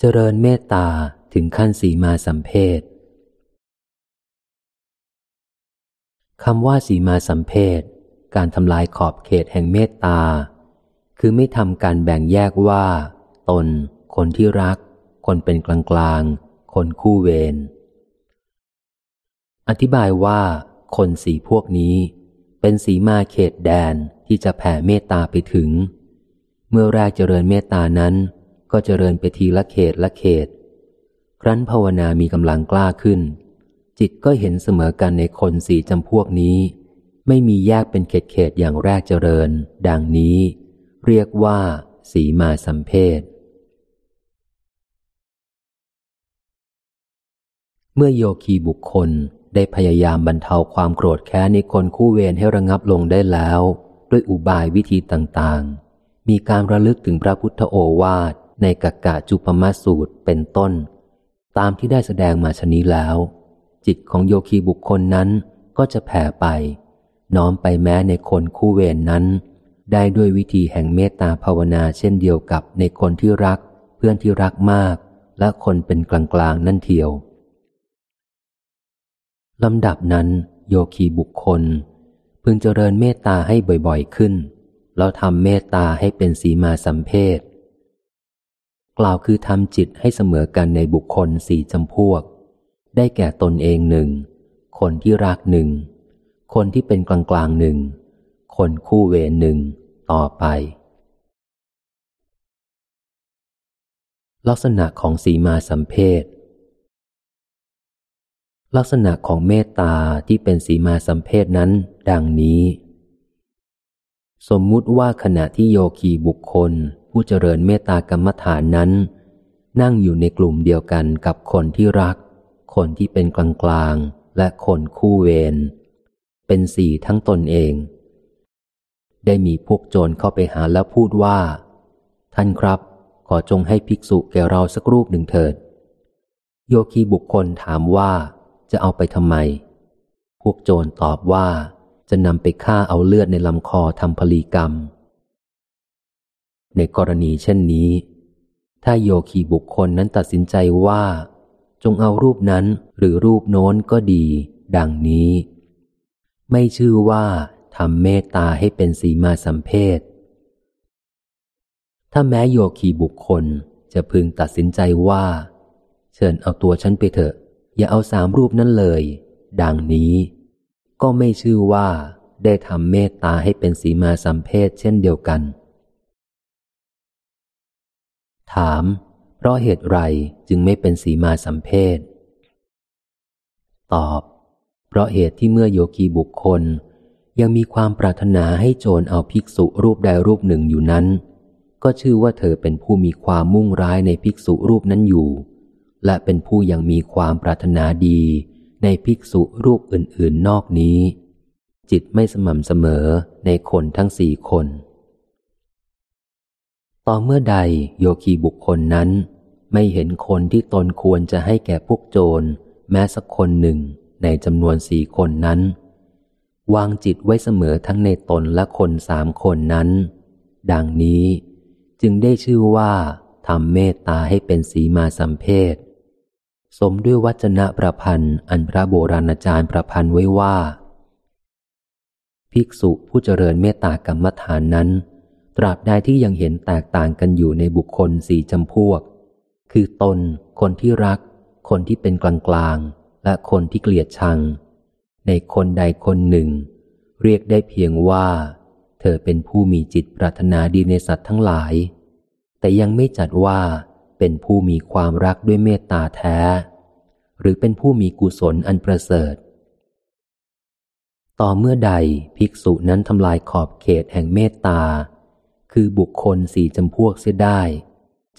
เจริญเมตตาถึงขั้นสีมาสัมเพศคำว่าสีมาสัมเพศการทำลายขอบเขตแห่งเมตตา คือไม่ทำการแบ่งแยกว่า ตน คนที่รัก คนเป็นกลางกลาง คนคู่เวร อธิบายว่า คนสีพวกนี้ เป็นสีมาเขตแดนที่จะแผ่เมตตาไปถึง เมื่อแรกเจริญเมตตานั้น ก็เจริญไปทีละเขตละเขต ครั้นภาวนามีกำลังกล้าขึ้น จิตก็เห็นเสมอกันในคนสี่จำพวกนี้ ไม่มีแยกเป็นเขตเขตอย่างแรกเจริญ ดังนี้ เรียกว่าสีมาสัมเพศเมื่อโยคีบุคคลได้พยายามบรรเทาความโกรธแค้นในคนคู่เวรให้ระงับลงได้แล้ว ด้วยอุบายวิธีต่างๆ มีการระลึกถึงพระพุทธโอวาท ในกักกะจุปมาสูตรเป็นต้น ตามที่ได้แสดงมาชนี้แล้ว จิตของโยคีบุคคลนั้นก็จะแผ่ไป น้อมไปแม้ในคนคู่เวรนนั้น ได้ด้วยวิธีแห่งเมตตาภาวนาเช่นเดียวกับในคนที่รัก เพื่อนที่รักมาก และคนเป็นกลางๆนั่นเทียวลำดับนั้น โยคีบุคคล พึงเจริญเมตตาให้บ่อยๆขึ้น แล้วทำเมตตาให้เป็นสีมาสัมเพศ กล่าวคือทำจิตให้เสมอกันในบุคคลสี่จำพวก ได้แก่ตนเองหนึ่ง คนที่รักหนึ่ง คนที่เป็นกลางกลางหนึ่ง คนคู่เวรหนึ่ง ต่อไป ลักษณะของสีมาสัมเพศลักษณะของเมตตาที่เป็นสีมาสัมเพศนั้น ดังนี้ สมมุติว่าขณะที่โยคีบุคคล ผู้เจริญเมตตากรรมฐานนั้น นั่งอยู่ในกลุ่มเดียวกันกับคนที่รัก คนที่เป็นกลางกลางและคนคู่เวรเป็นสี่ทั้งตนเอง ได้มีพวกโจรเข้าไปหาแล้วพูดว่า ท่านครับ ขอจงให้ภิกษุแก่เราสักรูปหนึ่งเถิด โยคีบุคคลถามว่าจะเอาไปทำไม พวกโจรตอบว่าจะนำไปฆ่าเอาเลือดในลำคอทำพลีกรรม ในกรณีเช่นนี้ ถ้าโยคีบุคคลนั้นตัดสินใจว่า จงเอารูปนั้นหรือรูปโน้นก็ดี ดังนี้ ไม่ชื่อว่าทำเมตตาให้เป็นสีมาสัมเพศถ้าแม้โยคีบุคคลจะพึงตัดสินใจว่า เชิญเอาตัวฉันไปเถอะ อย่าเอาสามรูปนั้นเลย ดังนี้ ก็ไม่ชื่อว่าได้ทำเมตตาให้เป็นสีมาสัมเพศเช่นเดียวกัน ถาม เพราะเหตุไรจึงไม่เป็นสีมาสัมเพศตอบ เพราะเหตุที่เมื่อโยคีบุคคล ยังมีความปรารถนาให้โจรเอาภิกษุรูปใดรูปหนึ่งอยู่นั้น ก็ชื่อว่าเธอเป็นผู้มีความมุ่งร้ายในภิกษุรูปนั้นอยู่ และเป็นผู้ยังมีความปรารถนาดีในภิกษุรูปอื่นๆนอกนี้ จิตไม่สม่ำเสมอในคนทั้งสี่คน ต่อเมื่อใดโยคีบุคคลนั้น ไม่เห็นคนที่ตนควรจะให้แก่พวกโจร แม้สักคนหนึ่งในจำนวนสี่คนนั้น วางจิตไว้เสมอทั้งในตนและคนสามคนนั้น ดังนี้จึงได้ชื่อว่าทำเมตตาให้เป็นสีมาสัมเพศสมด้วยวัจนะประพันธ์อันพระโบราณอาจารย์ประพันธ์ไว้ว่า ภิกษุผู้เจริญเมตตากรรมฐานนั้น ตราบใดที่ยังเห็นแตกต่างกันอยู่ในบุคคลสี่จำพวก คือตน คนที่รัก คนที่เป็นกลางกลาง และคนที่เกลียดชัง ในคนใดคนหนึ่ง เรียกได้เพียงว่า เธอเป็นผู้มีจิตปรารถนาดีในสัตว์ทั้งหลาย แต่ยังไม่จัดว่าเป็นผู้มีความรักด้วยเมตตาแท้ หรือเป็นผู้มีกุศลอันประเสริฐ ต่อเมื่อใดภิกษุนั้นทำลายขอบเขตแห่งเมตตา คือบุคคลสี่จำพวกเสียได้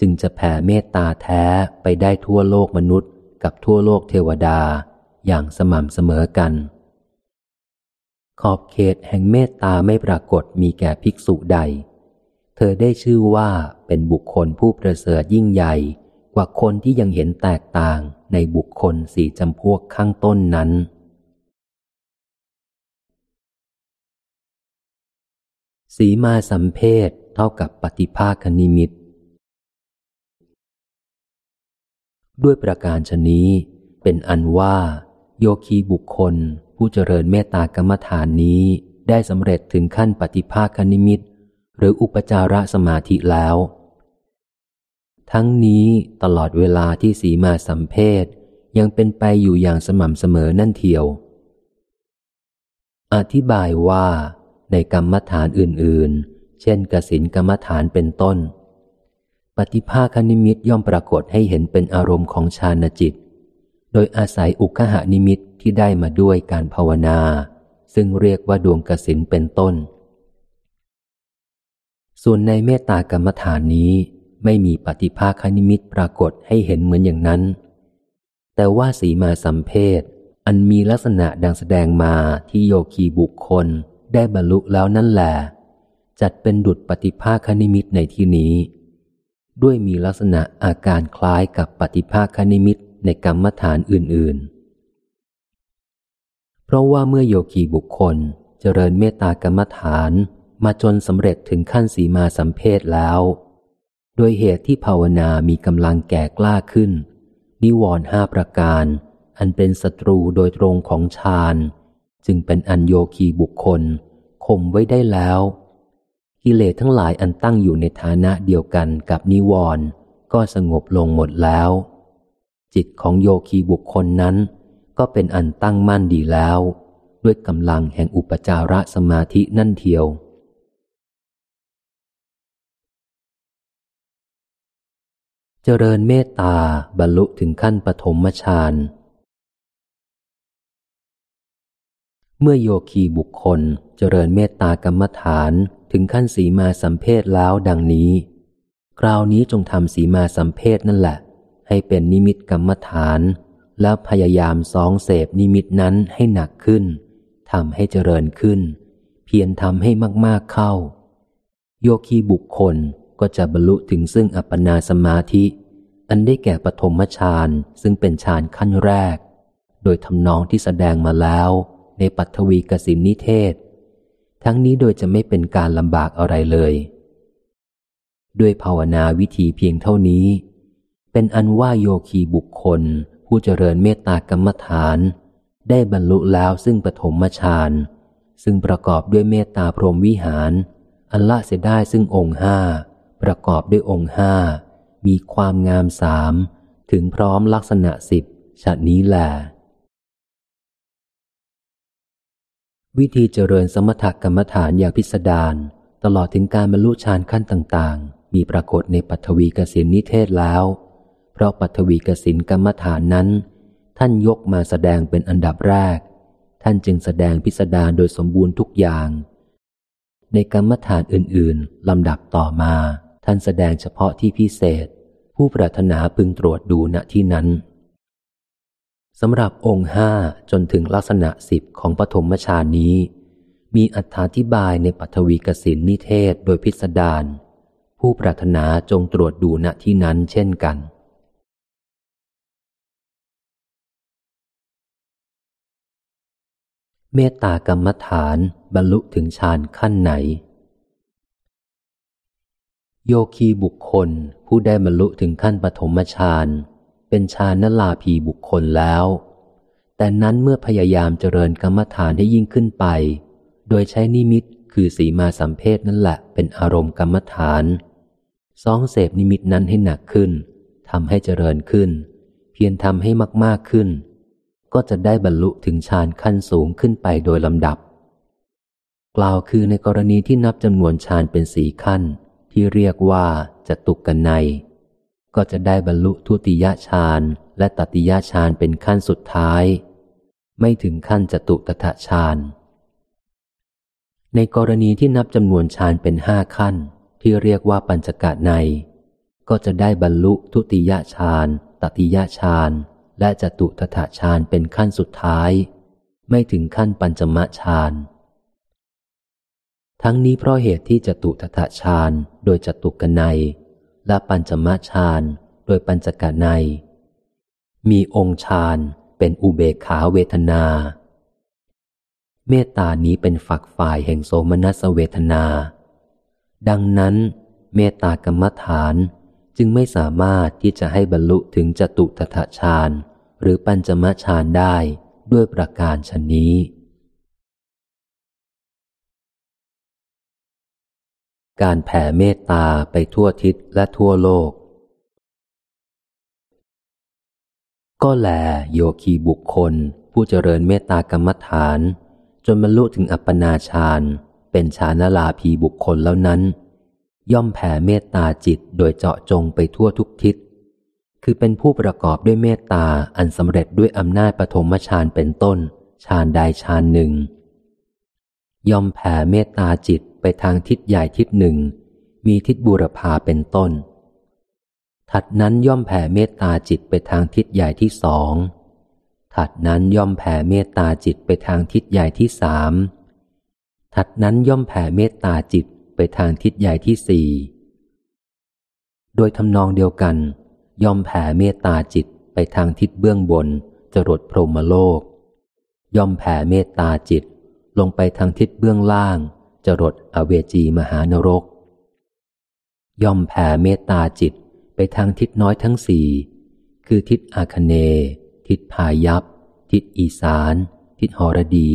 จึงจะแผ่เมตตาแท้ไปได้ทั่วโลกมนุษย์ กับทั่วโลกเทวดาอย่างสม่ำเสมอกัน ขอบเขตแห่งเมตตาไม่ปรากฏมีแก่ภิกษุใด เธอได้ชื่อว่าเป็นบุคคลผู้ประเสริฐยิ่งใหญ่กว่าคนที่ยังเห็นแตกต่างในบุคคลสี่จำพวกข้างต้นนั้นสีมาสัมเพศ เท่ากับปฏิภาคนิมิต ด้วยประการชนี้เป็นอันว่า โยคีบุคคล ผู้เจริญเมตตากรรมฐานนี้ได้สำเร็จถึงขั้นปฏิภาคนิมิต หรืออุปจารสมาธิแล้ว ทั้งนี้ตลอดเวลาที่สีมาสัมเพศยังเป็นไปอยู่อย่างสม่ำเสมอนั่นเทียว อธิบายว่าในกรรมฐานอื่น ๆ เช่นกสินกรรมฐานเป็นต้น ปฏิภาคนิมิตย่อมปรากฏให้เห็นเป็นอารมณ์ของฌานจิต โดยอาศัยอุคหานิมิตที่ได้มาด้วยการภาวนา ซึ่งเรียกว่าดวงกสินเป็นต้น ส่วนในเมตตากรรมฐานนี้ไม่มีปฏิภาคนิมิตปรากฏให้เห็นเหมือนอย่างนั้น แต่ว่าสีมาสัมเพศอันมีลักษณะดังแสดงมาที่โยคีบุคคลได้บรรลุแล้วนั่นแหละ จัดเป็นดุจปฏิภาคนิมิตในที่นี้ ด้วยมีลักษณะอาการคล้ายกับปฏิภาคนิมิตในกรรมฐานอื่น ๆ เพราะว่าเมื่อโยคีบุคคลเจริญเมตตากรรมฐานมาจนสำเร็จถึงขั้นสีมาสัมเพศแล้ว โดยเหตุที่ภาวนามีกำลังแก่กล้าขึ้น นิวรห้าประการ อันเป็นศัตรูโดยตรงของฌาน จึงเป็นอันโยคีบุคคลข่มไว้ได้แล้ว กิเลสทั้งหลายอันตั้งอยู่ในฐานะเดียวกันกับนิวรณ์ก็สงบลงหมดแล้ว จิตของโยคีบุคคลนั้น ก็เป็นอันตั้งมั่นดีแล้ว ด้วยกำลังแห่งอุปจารสมาธินั่นเทียว เจริญเมตตาบรรลุถึงขั้นปฐมฌานเมื่อโยคีบุคคลเจริญเมตตากรรมฐาน ถึงขั้นสีมาสัมเพศแล้วดังนี้ คราวนี้จงทำสีมาสัมเพศนั่นแหละ ให้เป็นนิมิตกรรมฐาน แล้วพยายามสองเสพนิมิตนั้นให้หนักขึ้นทำให้เจริญขึ้น เพียรทำให้มากๆเข้า โยคีบุคคลก็จะบรรลุถึงซึ่งอัปปนาสมาธิ อันได้แก่ปฐมฌานซึ่งเป็นฌานขั้นแรก โดยทำนองที่แสดงมาแล้วในปัทวีกสินนิเทศ ทั้งนี้โดยจะไม่เป็นการลำบากอะไรเลย ด้วยภาวนาวิธีเพียงเท่านี้ เป็นอันว่าโยคีบุคคล ผู้เจริญเมตตากรรมฐาน ได้บรรลุแล้วซึ่งปฐมฌานซึ่งประกอบด้วยเมตตาพรหมวิหาร อันละเสียได้ซึ่งองค์ห้าประกอบด้วยองค์ห้ามีความงามสามถึงพร้อมลักษณะสิบชะนี้แหละ วิธีเจริญสมถกรรมฐานอย่างพิสดารตลอดถึงการบรรลุฌานขั้นต่าง ๆ มีปรากฏในปัทวีกสินนิเทศแล้ว เพราะปัทวีกสินกรรมฐานนั้น ท่านยกมาแสดงเป็นอันดับแรก ท่านจึงแสดงพิสดารโดยสมบูรณ์ทุกอย่าง ในกรรมฐานอื่น ๆลำดับต่อมา ท่านแสดงเฉพาะที่พิเศษ ผู้ปรารถนาพึงตรวจดูณที่นั้น สำหรับองค์ห้าจนถึงลักษณะสิบของปฐมฌานนี้ มีอธิบายในปัทวีกสินนิเทศโดยพิสดารผู้ปรารถนาจงตรวจดูณที่นั้นเช่นกัน เมตตากรรมฐานบรรลุถึงฌานขั้นไหน โยคีบุคคลผู้ได้บรรลุถึงขั้นปฐมฌาน เป็นฌานนลาภีบุคคลแล้ว แต่นั้นเมื่อพยายามเจริญกรรมฐานให้ยิ่งขึ้นไป โดยใช้นิมิตคือสีมาสัมเพศนั่นแหละเป็นอารมณ์กรรมฐานซองเสพนิมิตนั้นให้หนักขึ้นทำให้เจริญขึ้น เพียรทำให้มากๆขึ้น ก็จะได้บรรลุถึงฌานขั้นสูงขึ้นไปโดยลำดับ กล่าวคือในกรณีที่นับจำนวนฌานเป็นสีขั้น ที่เรียกว่าจะตุกกันใน ก็จะได้บรรลุทุติยฌานและตติยฌานเป็นขั้นสุดท้าย ไม่ถึงขั้นจตุตถะฌานในกรณีที่นับจำนวนฌานเป็นห้าขั้น ที่เรียกว่าปัญจกะใน ก็จะได้บรรลุทุติยฌานตติยฌานและจตุตถะฌานเป็นขั้นสุดท้าย ไม่ถึงขั้นปัญจมะฌานทั้งนี้เพราะเหตุที่จตุทถฌานโดยจตุกนัย และปัญจมฌานโดยปัญจกนัย มีองค์ฌานเป็นอุเบกขาเวทนา เมตตานี้เป็นฝักฝ่ายแห่งโสมนัสเวทนา ดังนั้น เมตตากรรมฐานจึงไม่สามารถที่จะให้บรรลุถึงจตุตถฌานหรือปัญจมฌานได้ด้วยประการชนนี้ การแผ่เมตตาไปทั่วทิศและทั่วโลก ก็แลโยคีบุคคล ผู้เจริญเมตตากรรมฐาน จนบรรลุถึงอัปปนาฌานเป็นฌานลาภีบุคคลแล้วนั้น ย่อมแผ่เมตตาจิตโดยเจาะจงไปทั่วทุกทิศ คือเป็นผู้ประกอบด้วยเมตตาอันสำเร็จด้วยอำนาจปฐมฌานเป็นต้นฌานใดฌานหนึ่ง ย่อมแผ่เมตตาจิต ไปทางทิศใหญ่ทิศหนึ่ง มีทิศบุรพาเป็นต้น ถัดนั้นย่อมแผ่เมตตาจิตไปทางทิศใหญ่ที่สอง ถัดนั้นย่อมแผ่เมตตาจิตไปทางทิศใหญ่ที่สาม ถัดนั้นย่อมแผ่เมตตาจิตไปทางทิศใหญ่ที่สี่ โดยทำนองเดียวกัน ย่อมแผ่เมตตาจิตไปทางทิศเบื้องบนจรดพรหมโลก ย่อมแผ่เมตตาจิตลงไปทางทิศเบื้องล่าง จรดอเวจีมหานรก ย่อมแผ่เมตตาจิตไปทางทิศน้อยทั้งสี่ คือทิศอาคเน ทิศพายัพทิศอีสาน ทิศหรดี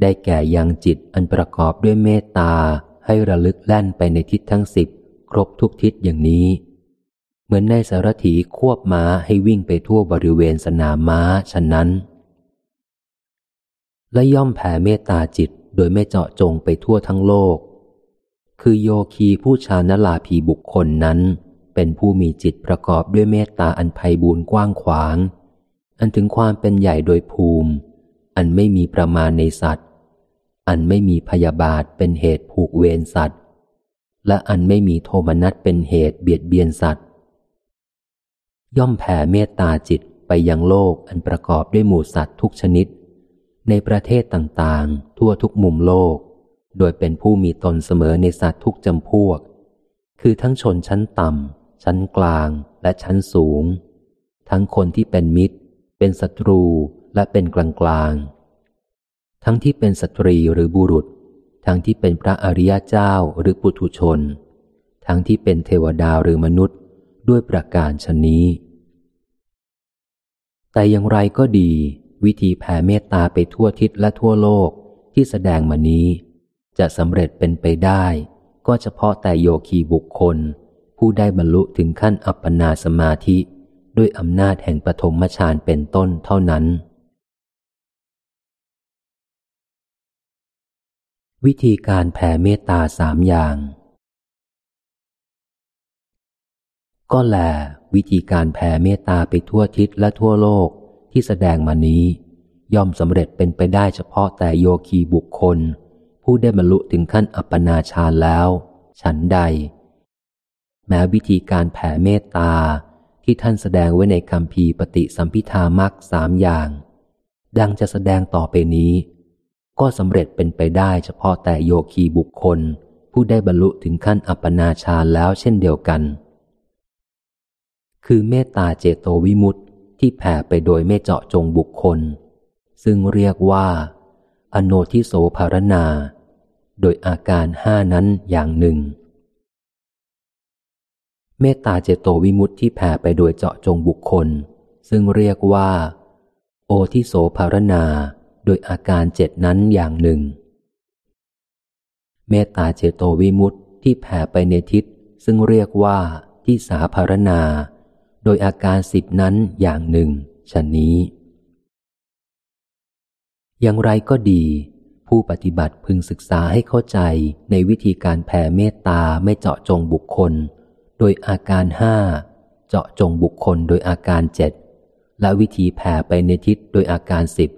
ได้แก่ยังจิตอันประกอบด้วยเมตตาให้ระลึกแล่นไปในทิศทั้งสิบครบทุกทิศอย่างนี้ เหมือนในสารถีควบม้าให้วิ่งไปทั่วบริเวณสนามม้าฉะนั้น และย่อมแผ่เมตตาจิต โดยไม่เจาะจงไปทั่วทั้งโลก คือโยคีผู้ชานลาภีบุคคลนั้น เป็นผู้มีจิตประกอบด้วยเมตตาอันไพบูรกว้างขวาง อันถึงความเป็นใหญ่โดยภูมิ อันไม่มีประมาณในสัตว์ อันไม่มีพยาบาทเป็นเหตุผูกเวรสัตว์ และอันไม่มีโทมนัสเป็นเหตุเบียดเบียนสัตว์ ย่อมแผ่เมตตาจิตไปยังโลกอันประกอบด้วยหมู่สัตว์ทุกชนิด ในประเทศต่างๆ ทั่วทุกมุมโลก โดยเป็นผู้มีตนเสมอในสัตว์ทุกจำพวก คือทั้งชนชั้นต่ำ ชั้นกลางและชั้นสูง ทั้งคนที่เป็นมิตร เป็นศัตรูและเป็นกลางกลางทั้งที่เป็นสตรีหรือบุรุษ ทั้งที่เป็นพระอริยเจ้าหรือปุถุชน ทั้งที่เป็นเทวดาหรือมนุษย์ด้วยประการชนนี้ แต่อย่างไรก็ดี วิธีแผ่เมตตาไปทั่วทิศและทั่วโลกที่แสดงมานี้ จะสำเร็จเป็นไปได้ ก็เฉพาะแต่โยคีบุคคล ผู้ได้บรรลุถึงขั้นอัปปนาสมาธิ ด้วยอำนาจแห่งปฐมฌานเป็นต้นเท่านั้น วิธีการแผ่เมตตาสามอย่างก็แลวิธีการแผ่เมตตาไปทั่วทิศและทั่วโลก ที่แสดงมานี้ ย่อมสำเร็จเป็นไปได้เฉพาะแต่โยคีบุคคล ผู้ได้บรรลุถึงขั้นอัปปนาฌานแล้ว ฉันใด แม้วิธีการแผ่เมตตาที่ท่านแสดงไว้ในคำพีปฏิสัมพิธามักสามอย่าง ดังจะแสดงต่อไปนี้ ก็สำเร็จเป็นไปได้เฉพาะแต่โยคีบุคคล ผู้ได้บรรลุถึงขั้นอัปปนาฌานแล้วเช่นเดียวกัน คือเมตตาเจโตวิมุตติ ที่แผ่ไปโดยไม่เจาะจงบุคคล ซึ่งเรียกว่า อโนทิโสภารณา โดยอาการห้านั้นอย่างหนึ่ง เมตตาเจโตวิมุตติที่แผ่ไปโดยเจาะจงบุคคล ซึ่งเรียกว่า โอทิโสภารณา โดยอาการเจ็ดนั้นอย่างหนึ่ง เมตตาเจโตวิมุตติที่แผ่ไปในทิศซึ่งเรียกว่าที่สาภารณา โดยอาการสิบนั้นอย่างหนึ่งชนนี้ อย่างไรก็ดี ผู้ปฏิบัติพึงศึกษาให้เข้าใจในวิธีการแผ่เมตตาไม่เจาะจงบุคคล โดยอาการห้าเจาะจงบุคคลโดยอาการเจ็ดและวิธีแผ่ไปในทิศโดยอาการสิบ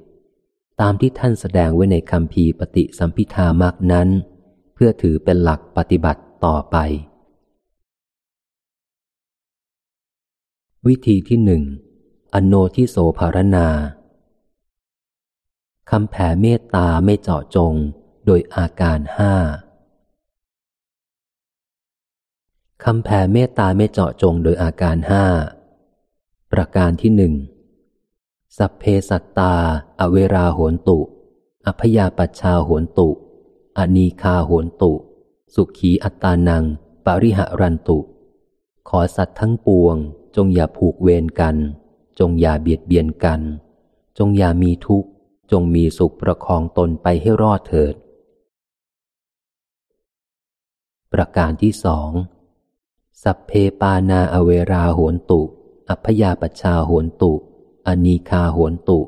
ตามที่ท่านแสดงไว้ในคำพีปฏิสัมพิธามากนั้น เพื่อถือเป็นหลักปฏิบัติต่อไป วิธีที่หนึ่งอโนทิโสภารณาคำแผ่เมตตาไม่เจาะจงโดยอาการห้าคำแผ่เมตตาไม่เจาะจงโดยอาการห้าประการที่หนึ่งสัพเพสัตตา อเวราโหนตุอพยาปัชชาโหนตุ อนีคาโหนตุ สุขีอัตตานัง ปริหรันตุ ขอสัตว์ทั้งปวง จงอย่าผูกเวรกัน จงอย่าเบียดเบียนกัน จงอย่ามีทุกข์ จงมีสุขประคองตนไปให้รอดเถิด ประการที่สอง สัพเพปานาอเวราโหนตุ อัพยาปชาโหนตุ อนีคาโหนตุ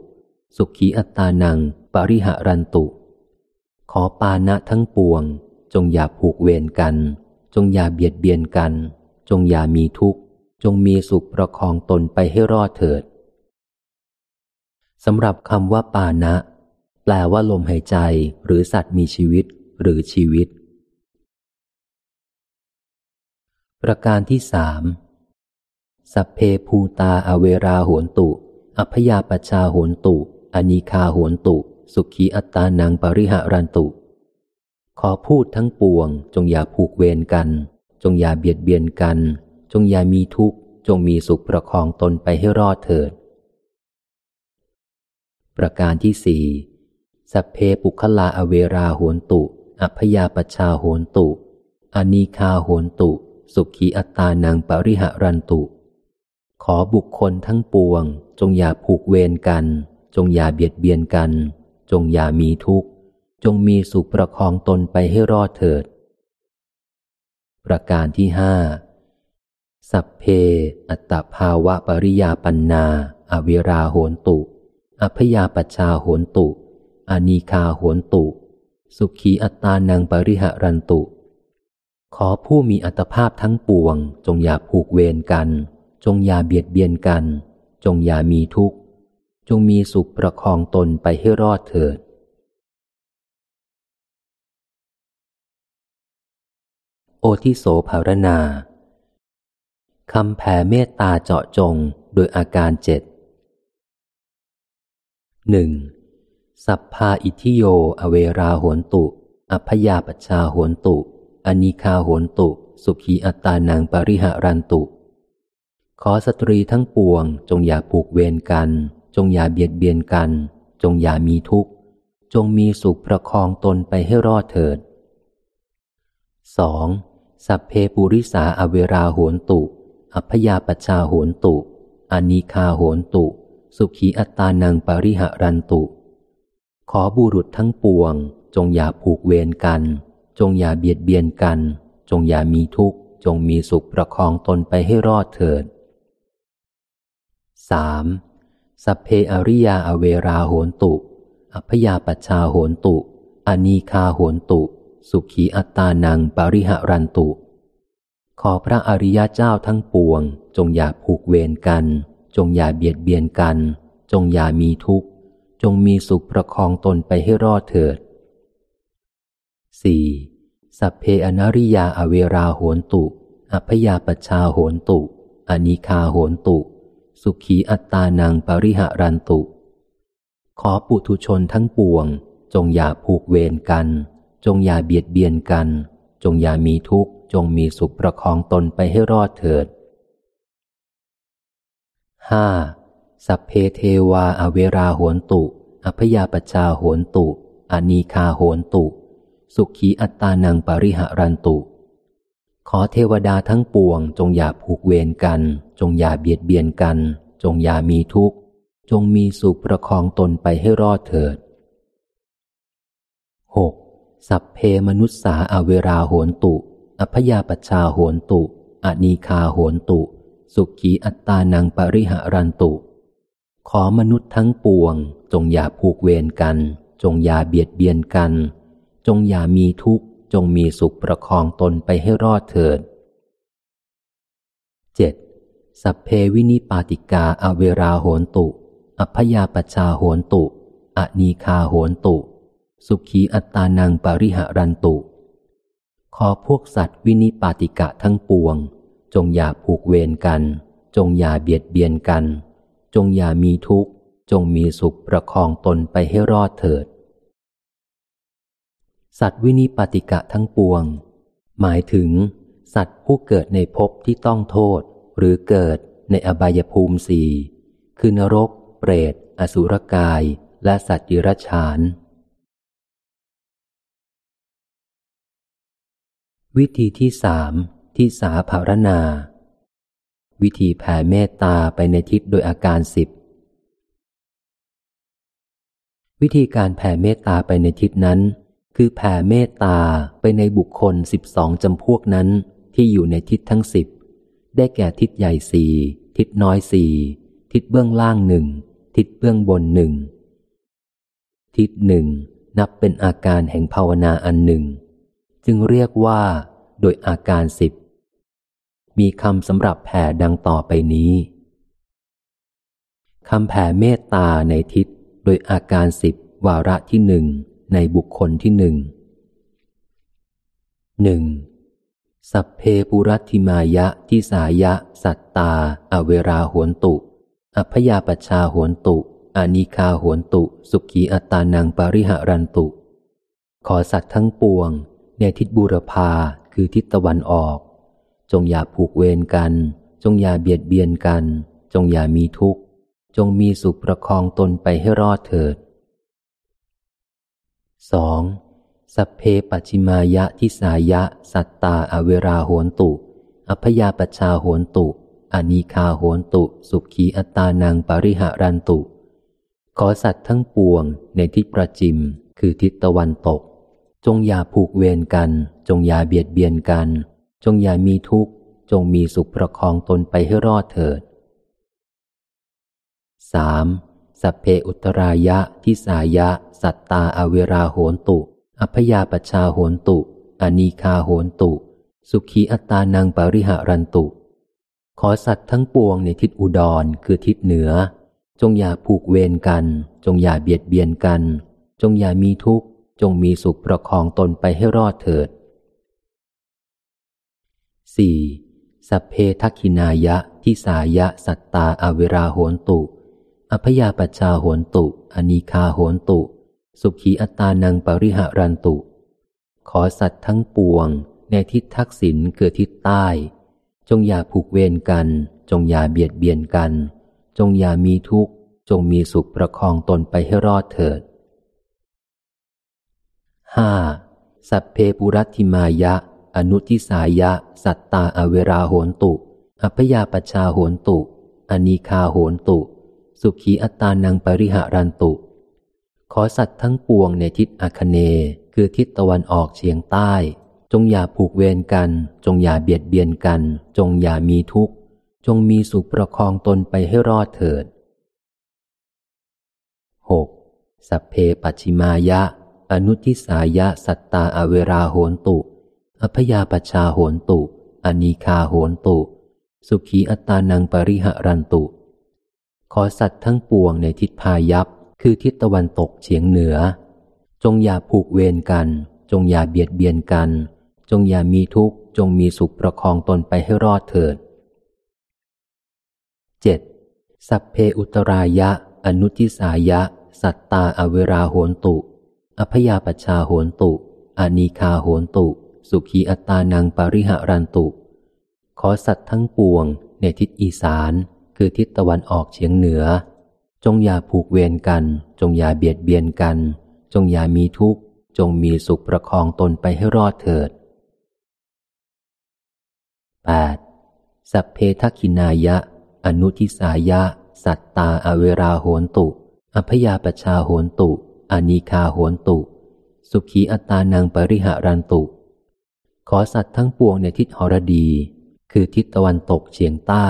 สุขีอัตตานัง ปริหารันตุ ขอปานะทั้งปวง จงอย่าผูกเวรกัน จงอย่าเบียดเบียนกัน จงอย่ามีทุกข์ จงมีสุขประคองตนไปให้รอดเถิดสำหรับคำว่าปานะ แปลว่าลมหายใจหรือสัตว์มีชีวิตหรือชีวิต ประการที่สามสัพเพภูตาอเวราโหนตุ อัพยาปชาโหนตุ อนิคาโหนตุ สุขีอัตตานังปริหารันตุ ขอพูดทั้งปวง จงอย่าผูกเวรกัน จงอย่าเบียดเบียนกัน จงอย่ามีทุกข์ จงมีสุขประคองตนไปให้รอดเถิด ประการที่สี่สัพเพปุคลาอเวราโหนตุ อัพยาปชาโหนตุ อนีคาโหนตุ สุขีอัตานังปริหารันตุ ขอบุคคลทั้งปวง จงอย่าผูกเวรกัน จงอย่าเบียดเบียนกัน จงอย่ามีทุกข์ จงมีสุขประคองตนไปให้รอดเถิด ประการที่ห้า สัพเพ อัตตภาวะปริยาปันนาอเวราโหนตุอพยาปชาโหนตุ อนีคาโหนตุ สุขีอัตตานังปริหรันตุ ขอผู้มีอัตภาพทั้งปวง จงอย่าผูกเวรกัน จงอย่าเบียดเบียนกัน จงอย่ามีทุกข์ จงมีสุขประคองตนไปให้รอดเถิดโอทิโสภารณา คำแผ่เมตตาเจาะจงโดยอาการเจ็ดหนึ่งสัพพาอิทิโย อเวราโหนตุ อัพยาปชาโหนตุ อนิคาโหนตุ สุขีอัตตานังปริหารันตุ ขอสตรีทั้งปวง จงอย่าผูกเวรกัน จงอย่าเบียดเบียนกัน จงอย่ามีทุกข์ จงมีสุขประคองตนไปให้รอดเถิดสองสัพเพปุริสาอเวราโหนตุ อัพยาปชาโหนตุอานิคาโหนตุ สุขีอัตานังปริหารันตุ ขอบุรุษทั้งปวง จงอย่าผูกเวรกัน จงอย่าเบียดเบียนกัน จงอย่ามีทุกข์ จงมีสุขประคองตนไปให้รอดเถิดสามสัพเพอริยาอเวราโหนตุ อัพยาปชาโหนตุอานีคาโหนตุ สุขีอัตานังปริหารันตุ ขอพระอริยเจ้าทั้งปวง จงอย่าผูกเวรกัน จงอย่าเบียดเบียนกัน จงอย่ามีทุกข์ จงมีสุขประคองตนไปให้รอดเถิด 4. สัพเพอนาริยาอเวราโหนตุ อัพยาปชาโหนตุ อนิคาโหนตุ สุขีอัตตานังปริหารันตุ ขอปุถุชนทั้งปวง จงอย่าผูกเวรกัน จงอย่าเบียดเบียนกัน จงอย่ามีทุกข์ จงมีสุขประคองตนไปให้รอดเถิดห้าสัพเพเทวาอเวราโหนตุ อพยาปชาโหนตุอนีคาโหนตุ สุขีอัตตานังปริหารันตุ ขอเทวดาทั้งปวง จงอย่าผูกเวรกัน จงอย่าเบียดเบียนกัน จงอย่ามีทุกข์ จงมีสุขประคองตนไปให้รอดเถิดหก สัพเพมนุษสาอเวราโหนตุ อัพยาปชาโหนตุอนีคาโหนตุ สุขีอัตตานังปริหารันตุ ขอมนุษย์ทั้งปวง จงอย่าผูกเวรกัน จงอย่าเบียดเบียนกัน จงอย่ามีทุกข์ จงมีสุขประคองตนไปให้รอดเถิด 7. สัพเพวินิปาติกาอเวราโหนตุ อัพยาปชาโหนตุอนีคาโหนตุ สุขีอัตตานังปริหารันตุ ขอพวกสัตว์วินิปาติกะทั้งปวง จงอย่าผูกเวรกัน จงอย่าเบียดเบียนกัน จงอย่ามีทุกข์ จงมีสุขประคองตนไปให้รอดเถิด สัตว์วินิปาติกะทั้งปวง หมายถึง สัตว์ผู้เกิดในภพที่ต้องโทษ หรือเกิดในอบายภูมิสี่คือนรก เปรต อสุรกาย และสัตว์ยิรชาน วิธีที่สามที่สาภารณา วิธีแผ่เมตตาไปในทิศโดยอาการสิบวิธีการแผ่เมตตาไปในทิศนั้น คือแผ่เมตตาไปในบุคคลสิบสองจำพวกนั้นที่อยู่ในทิศทั้งสิบได้แก่ทิศใหญ่สี่ทิศน้อยสี่ทิศเบื้องล่างหนึ่งทิศเบื้องบนหนึ่งทิศหนึ่งนับเป็นอาการแห่งภาวนาอันหนึ่ง จึงเรียกว่าโดยอาการสิบ มีคำสำหรับแผ่ดังต่อไปนี้คำแผ่เมตตาในทิศโดยอาการสิบวาระที่หนึ่งในบุคคลที่หนึ่งหนึ่งสัพเพปุรัติมายะทิสายะ สัตตา อเวราหวนตุ อัพยาปชาหวนตุ อานิคาหวนตุ สุขีอัตานังปริหารันตุ ขอสัตว์ทั้งปวง ในทิศบูรพาคือทิศตะวันออก จงอย่าผูกเวรกัน จงอย่าเบียดเบียนกัน จงอย่ามีทุกข์ จงมีสุขประคองตนไปให้รอดเถิดสองสัพเพปัจิมายะทิสายะ สัตตาอเวราโหนตุ อัพยาปชาโหนตุอนิคาโหนตุ สุขีอัตานังปริหารันตุ ขอสัตว์ทั้งปวงในทิศประจิม คือทิศตะวันตก จงอย่าผูกเวรกัน จงอย่าเบียดเบียนกัน จงอย่ามีทุกข์ จงมีสุขประคองตนไปให้รอดเถิดสามสัพเพอุตรายะทิสายะ สัตตาอเวราโหนตุ อัพยาปชาโหนตุ อนีคาโหนตุ สุขีอัตานังปริหารันตุ ขอสัตว์ทั้งปวงในทิศอุดรคือทิศเหนือ จงอย่าผูกเวรกัน จงอย่าเบียดเบียนกัน จงอย่ามีทุกข์ จงมีสุขประคองตนไปให้รอดเถิด 4. สัพเพทักขินายะทิสายะสัตตาอเวราโหนตุ อพยาปชาโหนตุ อนีคาโหนตุ สุขีอัตานังปริหารันตุ ขอสัตว์ทั้งปวง ในทิศทักษิณเกิดทิศใต้ จงอย่าผูกเวรกัน จงอย่าเบียดเบียนกัน จงอย่ามีทุกข์ จงมีสุขประคองตนไปให้รอดเถิด ห้าสัพเพปุรัติมายะ อนุทิสายะ สัตตาอเวราโหนตุ อัพยาปชาโหนตุ อนีคาโหนตุ สุขีอัตานังปริหารันตุ ขอสัตว์ทั้งปวงในทิศอาคเน คือทิศตะวันออกเฉียงใต้ จงอย่าผูกเวรกัน จงอย่าเบียดเบียนกัน จงอย่ามีทุกข์ จงมีสุขประคองตนไปให้รอดเถิด 6. สัพเพปัชิมายะ อนุทิสายะสัตตาอเวราโหนตุ อัพยาปชาโหนตุ อนีคาโหนตุ สุขีอัตานังปริหรันตุ ขอสัตว์ทั้งปวงในทิศพายัพคือทิศตะวันตกเฉียงเหนือ จงอย่าผูกเวรกัน จงอย่าเบียดเบียนกัน จงอย่ามีทุกข์ จงมีสุขประคองตนไปให้รอดเถิด 7. สัพเพอุตรายะ อนุทิสายะ สัตตาอเวราโหนตุ อพยาปชาโหนตุอานีคาโหนตุ สุขีอัตานังปริหารันตุ ขอสัตว์ทั้งปวง ในทิศอีสาน คือทิศตะวันออกเฉียงเหนือ จงอย่าผูกเวรกัน จงอย่าเบียดเบียนกัน จงอย่ามีทุกข์ จงมีสุขประคองตนไปให้รอดเถิด 8. สัพเพทักินายะ อนุทิสายะ สัตตาอเวราโหนตุ อพยาปชาโหนตุ อานิคาโหนตุ สุขีอัตานังปริหารันตุ ขอสัตว์ทั้งปวงในทิศหรดี คือทิศตะวันตกเฉียงใต้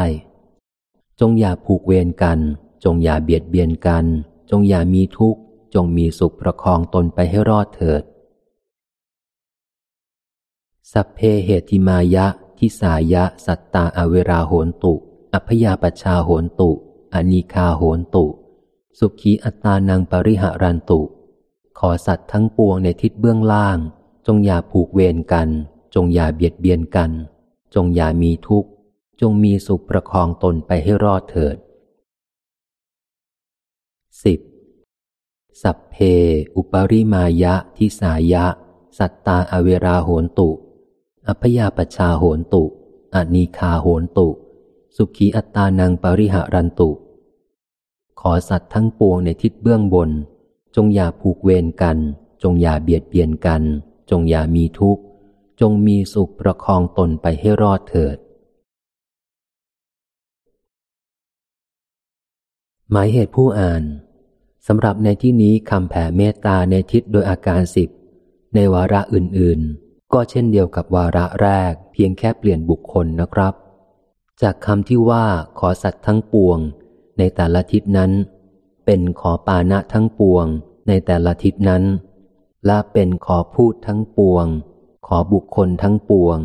จงอย่าผูกเวรกัน จงอย่าเบียดเบียนกัน จงอย่ามีทุกข์ จงมีสุขประคองตนไปให้รอดเถิด สัพเพเหติมายะทิสายะ สัตตาอเวราโหนตุ อัพยาปชาโหนตุ อนิคาโหนตุ สุขีอัตานังปริหารันตุ ขอสัตว์ทั้งปวงในทิศเบื้องล่าง จงอย่าผูกเวรกัน จงอย่าเบียดเบียนกัน จงอย่ามีทุกข์ จงมีสุขประคองตนไปให้รอดเถิดสิบสัพเพ อุปริมายะทิสายะ สัตตาอเวราโหนตุ อัพยาปชาโหนตุอนีคาโหนตุ สุขีอัตานังปริหารันตุ ขอสัตว์ทั้งปวงในทิศเบื้องบน จงอย่าผูกเวรกัน จงอย่าเบียดเบียนกัน จงอย่ามีทุกข์ จงมีสุขประคองตนไปให้รอดเถิด หมายเหตุผู้อ่านสำหรับในที่นี้คำแผ่เมตตาในทิศโดยอาการสิบในวาระอื่นๆ ก็เช่นเดียวกับวาระแรกเพียงแค่เปลี่ยนบุคคลนะครับ จากคำที่ว่าขอสัตว์ทั้งปวง ในแต่ละทิศนั้น เป็นขอปานะทั้งปวง ในแต่ละทิศนั้น และเป็นขอพูดทั้งปวง ขอบุคคลทั้งปวง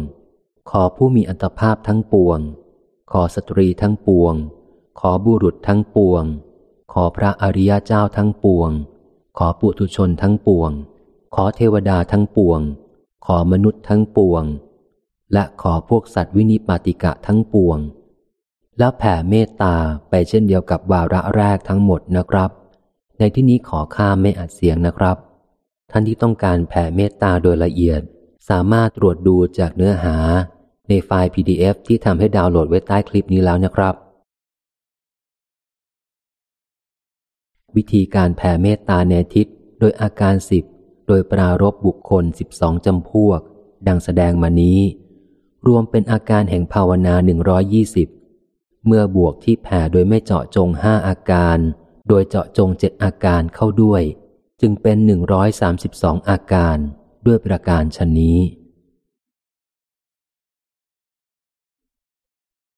ขอผู้มีอัตภาพทั้งปวง ขอสตรีทั้งปวง ขอบุรุษทั้งปวง ขอพระอริยเจ้าทั้งปวง ขอปุถุชนทั้งปวง ขอเทวดาทั้งปวง ขอมนุษย์ทั้งปวง และขอพวกสัตว์วินิปาติกะทั้งปวง แล้วแผ่เมตตาไปเช่นเดียวกับวาระแรกทั้งหมดนะครับ ในที่นี้ขอข้ามไม่อัดเสียงนะครับ ท่านที่ต้องการแผ่เมตตาโดยละเอียด สามารถตรวจดูจากเนื้อหา ในไฟล์ PDF ที่ทำให้ดาวน์โหลดไว้ใต้คลิปนี้แล้วนะครับ วิธีการแผ่เมตตาในทิศโดยอาการสิบโดยปรารบบุคคลสิบสองจำพวก ดังแสดงมานี้ รวมเป็นอาการแห่งภาวนาหนึ่งร้อยี่สิบ เมื่อบวกที่แผ่โดยไม่เจาะจงห้าอาการ โดยเจาะจงเจ็ดอาการเข้าด้วย จึงเป็นหนึ่งร้อยสามสิบสองอาการด้วยประการชนนี้